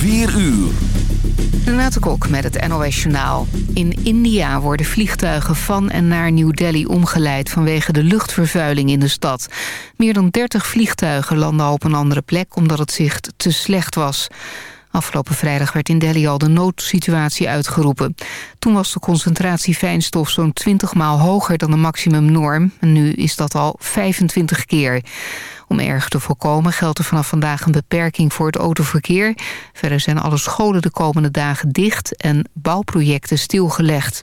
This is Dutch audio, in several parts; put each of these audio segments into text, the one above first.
4 uur. Renate Kok met het NOS Journaal. In India worden vliegtuigen van en naar New Delhi omgeleid... vanwege de luchtvervuiling in de stad. Meer dan 30 vliegtuigen landen op een andere plek... omdat het zicht te slecht was. Afgelopen vrijdag werd in Delhi al de noodsituatie uitgeroepen. Toen was de concentratie fijnstof zo'n 20 maal hoger dan de maximumnorm. En nu is dat al 25 keer. Om erg te voorkomen geldt er vanaf vandaag een beperking voor het autoverkeer. Verder zijn alle scholen de komende dagen dicht en bouwprojecten stilgelegd.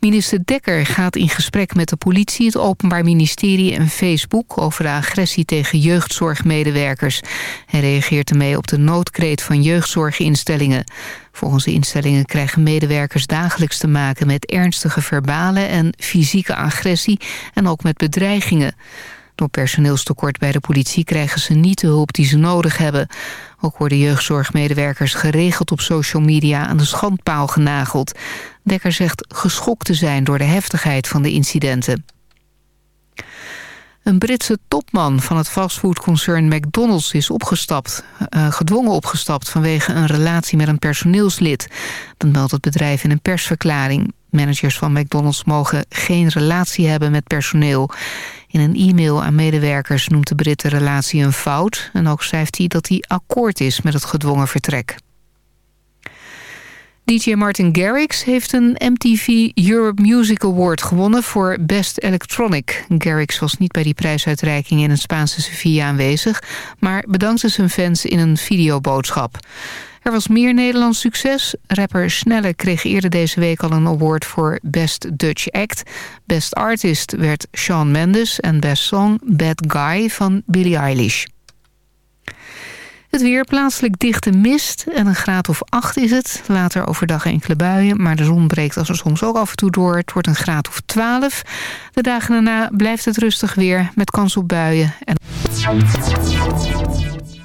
Minister Dekker gaat in gesprek met de politie, het Openbaar Ministerie en Facebook over de agressie tegen jeugdzorgmedewerkers. Hij reageert ermee op de noodkreet van jeugdzorginstellingen. Volgens de instellingen krijgen medewerkers dagelijks te maken met ernstige verbale en fysieke agressie en ook met bedreigingen. Door personeelstekort bij de politie krijgen ze niet de hulp die ze nodig hebben. Ook worden jeugdzorgmedewerkers geregeld op social media aan de schandpaal genageld. Dekker zegt geschokt te zijn door de heftigheid van de incidenten. Een Britse topman van het fastfoodconcern McDonald's is opgestapt, uh, gedwongen opgestapt vanwege een relatie met een personeelslid. Dat meldt het bedrijf in een persverklaring. Managers van McDonald's mogen geen relatie hebben met personeel. In een e-mail aan medewerkers noemt de Brit de relatie een fout... en ook schrijft hij dat hij akkoord is met het gedwongen vertrek. DJ Martin Garrix heeft een MTV Europe Music Award gewonnen voor Best Electronic. Garrix was niet bij die prijsuitreiking in het Spaanse Sevilla aanwezig... maar bedankte zijn fans in een videoboodschap. Er was meer Nederlands succes. Rapper Snelle kreeg eerder deze week al een award voor Best Dutch Act. Best Artist werd Shawn Mendes en Best Song Bad Guy van Billie Eilish. Het weer plaatselijk dichte mist en een graad of 8 is het. Later overdag enkele buien, maar de zon breekt als er soms ook af en toe door. Het wordt een graad of 12. De dagen daarna blijft het rustig weer met kans op buien. En...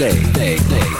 day. day, day.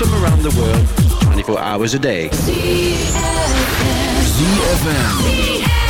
from around the world, 24 hours a day. ZFM.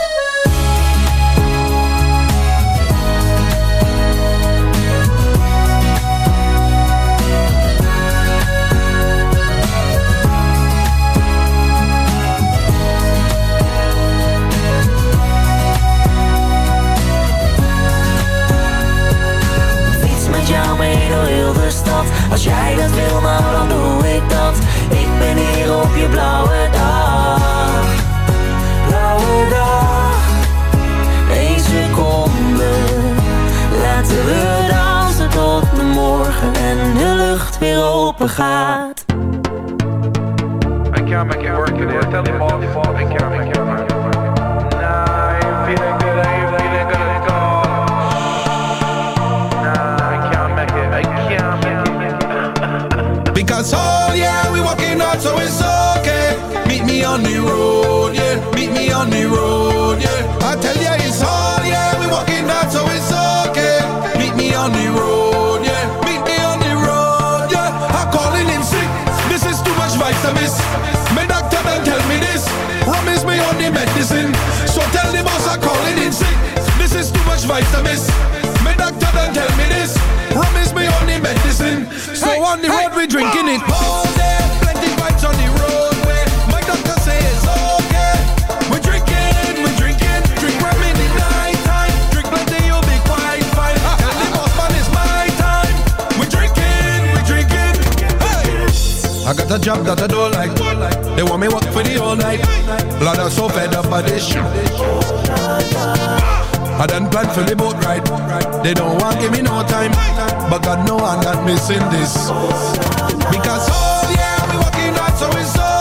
I dey. I done plan for the boat ride. They don't want give me no time, but God know I'm not missing this. Because oh yeah, we walking out, so it's so.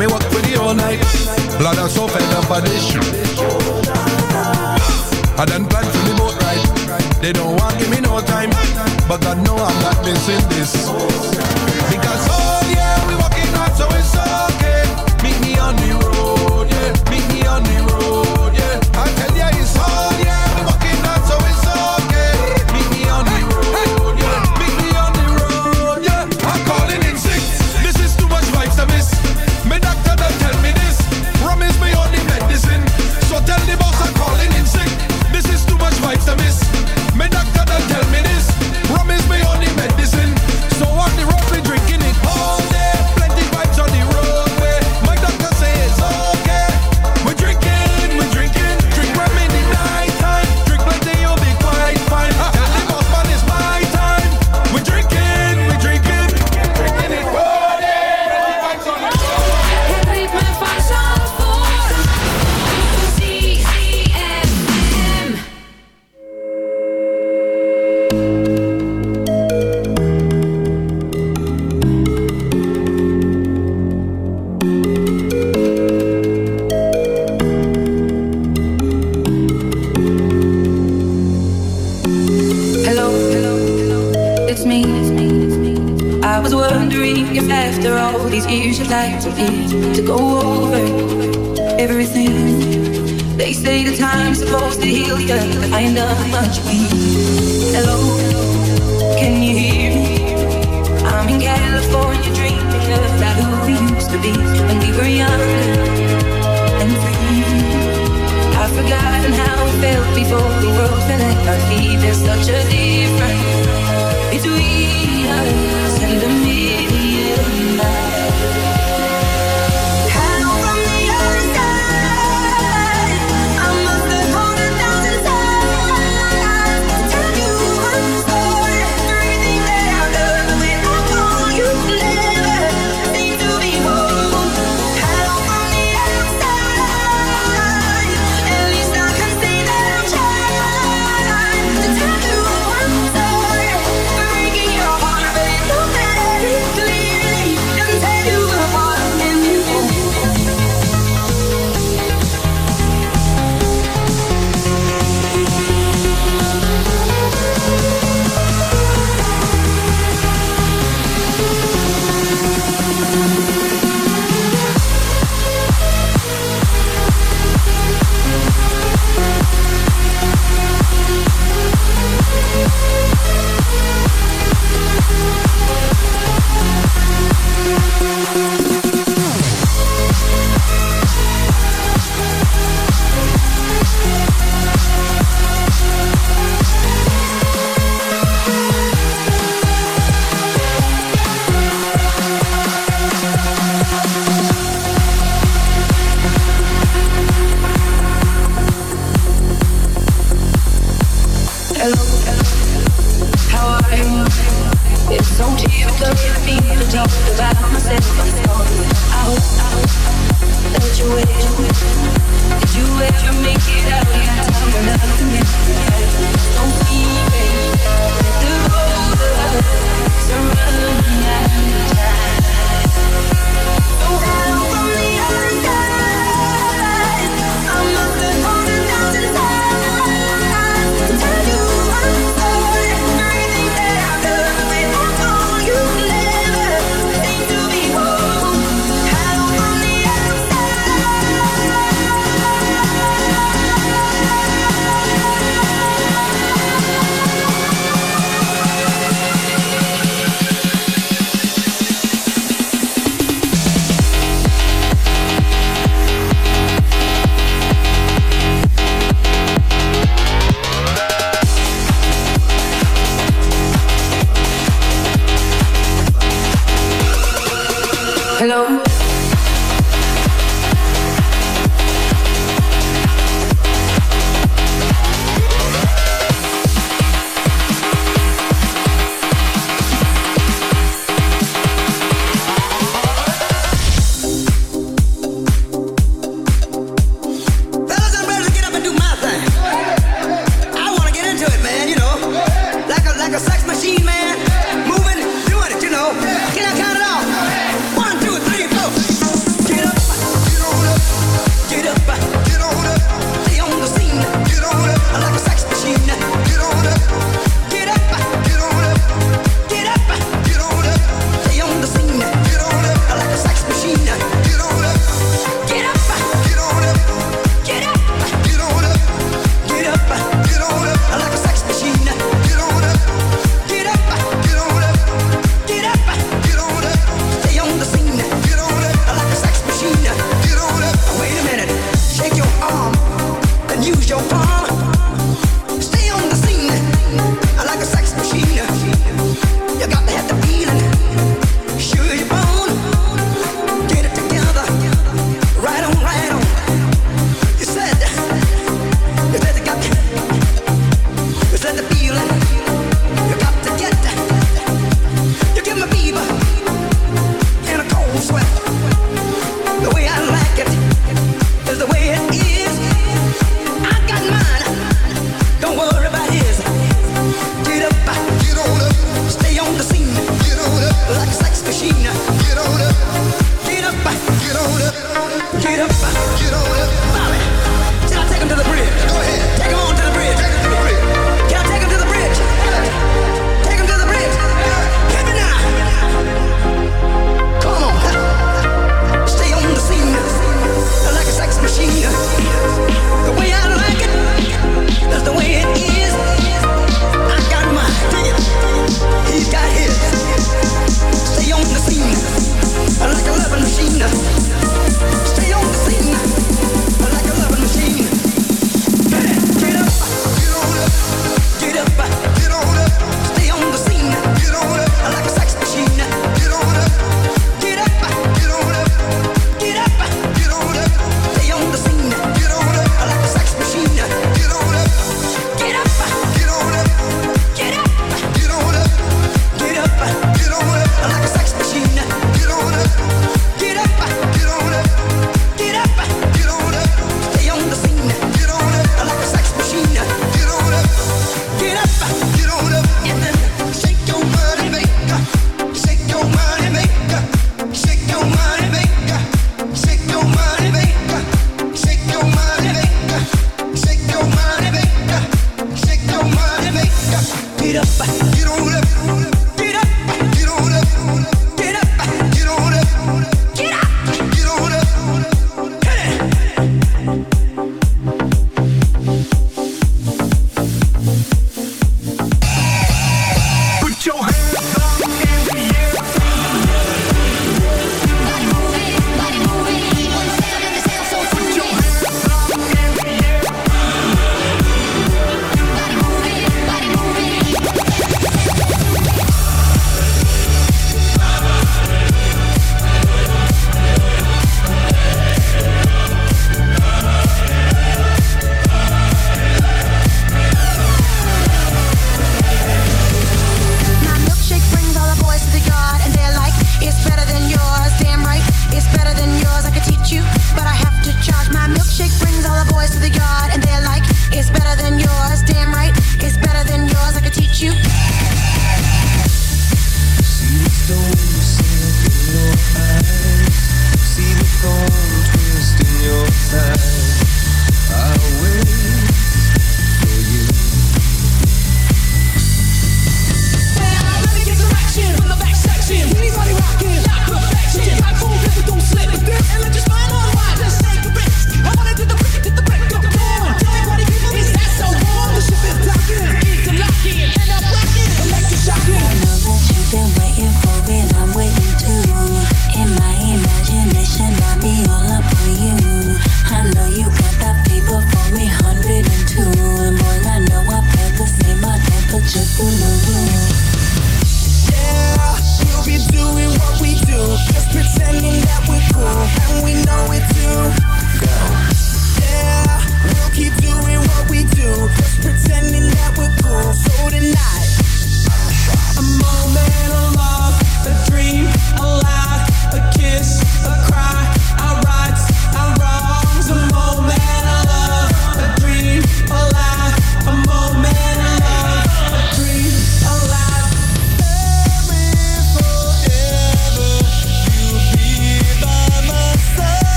me work for the all night. Blood, I'm so fed up of this shit. I done planned for the boat ride. They don't want give me no time, but God know I'm not missing this. Because oh yeah, we walking hard, so it's okay. Meet me on the road, yeah. Meet me on the road. like to go over everything. They say the time's supposed to heal ya, but I end up much weak. Hello, can you hear me? I'm in California dreaming of that who we used to be when we were young and free. I've forgotten how it felt before the world fell at our feet. There's such a deep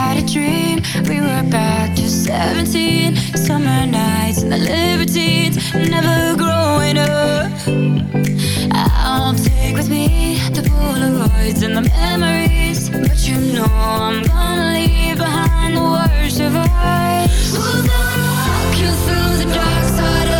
had a dream. We were back to 17. Summer nights and the libertines. Never growing up. I'll take with me the Polaroids and the memories. But you know I'm gonna leave behind the worst of us. We'll walk you through the dark side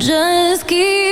Just keep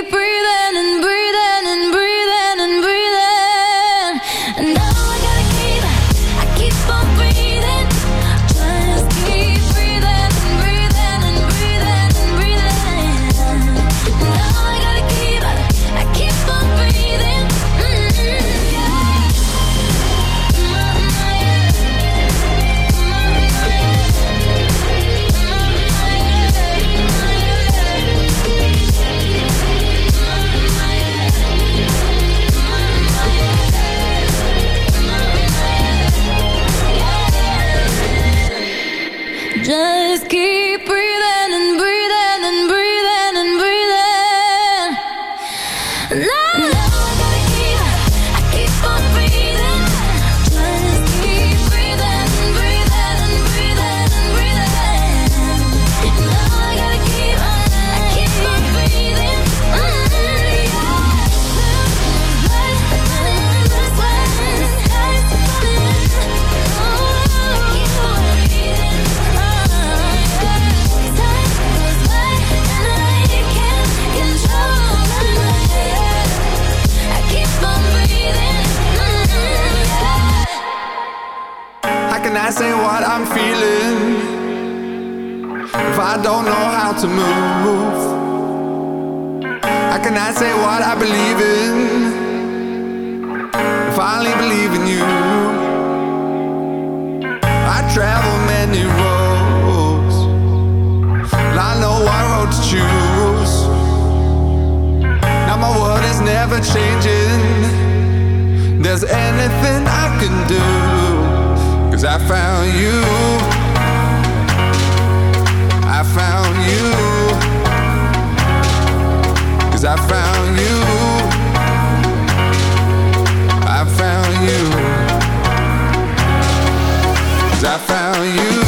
I found you. I found you. I found you. I found I found you.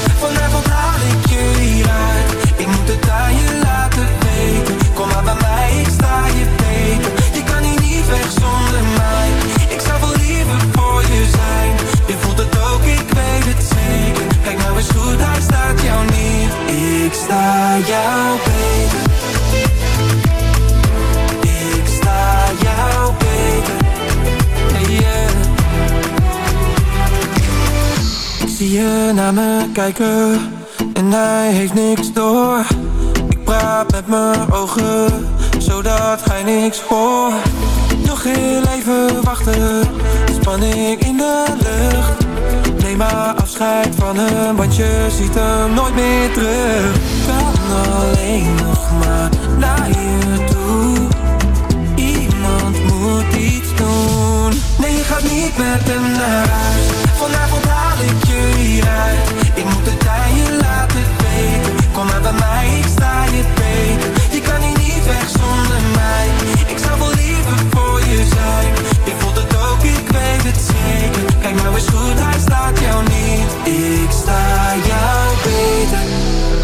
sta jou. Ik sta jouw Ik zie je naar me kijken en hij heeft niks door. Ik praat met mijn ogen zodat hij niks hoort. Nog heel even wachten, spanning in de lucht. Neem maar afscheid van hem, want je ziet hem nooit meer terug. Alleen nog maar naar je toe. Iemand moet iets doen. Nee, je gaat niet met hem naar huis. Vanavond haal ik je hieruit. Ik moet het aan je laten weten. Kom maar bij mij, ik sta je beter. Je kan hier niet weg zonder mij. Ik zou wel liever voor je zijn. Je voelt het ook, ik weet het zeker. Kijk nou eens goed, hij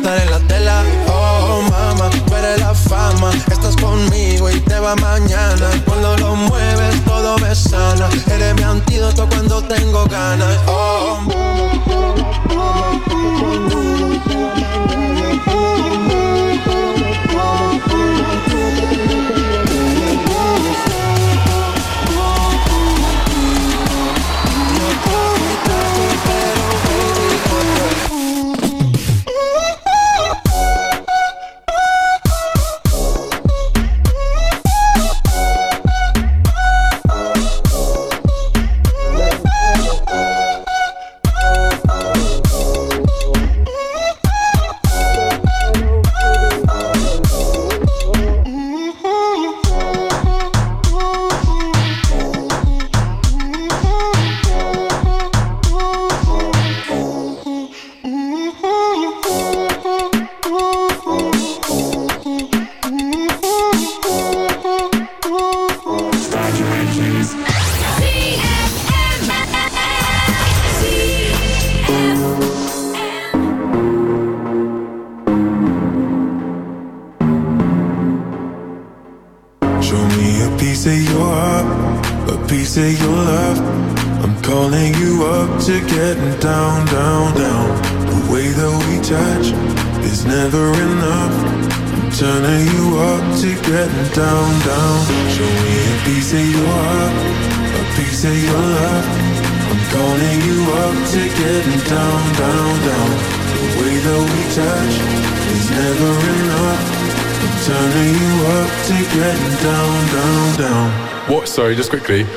Gastar en la tela. Oh, mama, tú la fama. Estás conmigo y te va mañana. Cuando lo mueves, todo me sana. Eres mi antídoto cuando tengo ganas. Oh,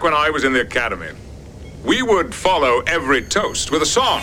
back when I was in the academy, we would follow every toast with a song.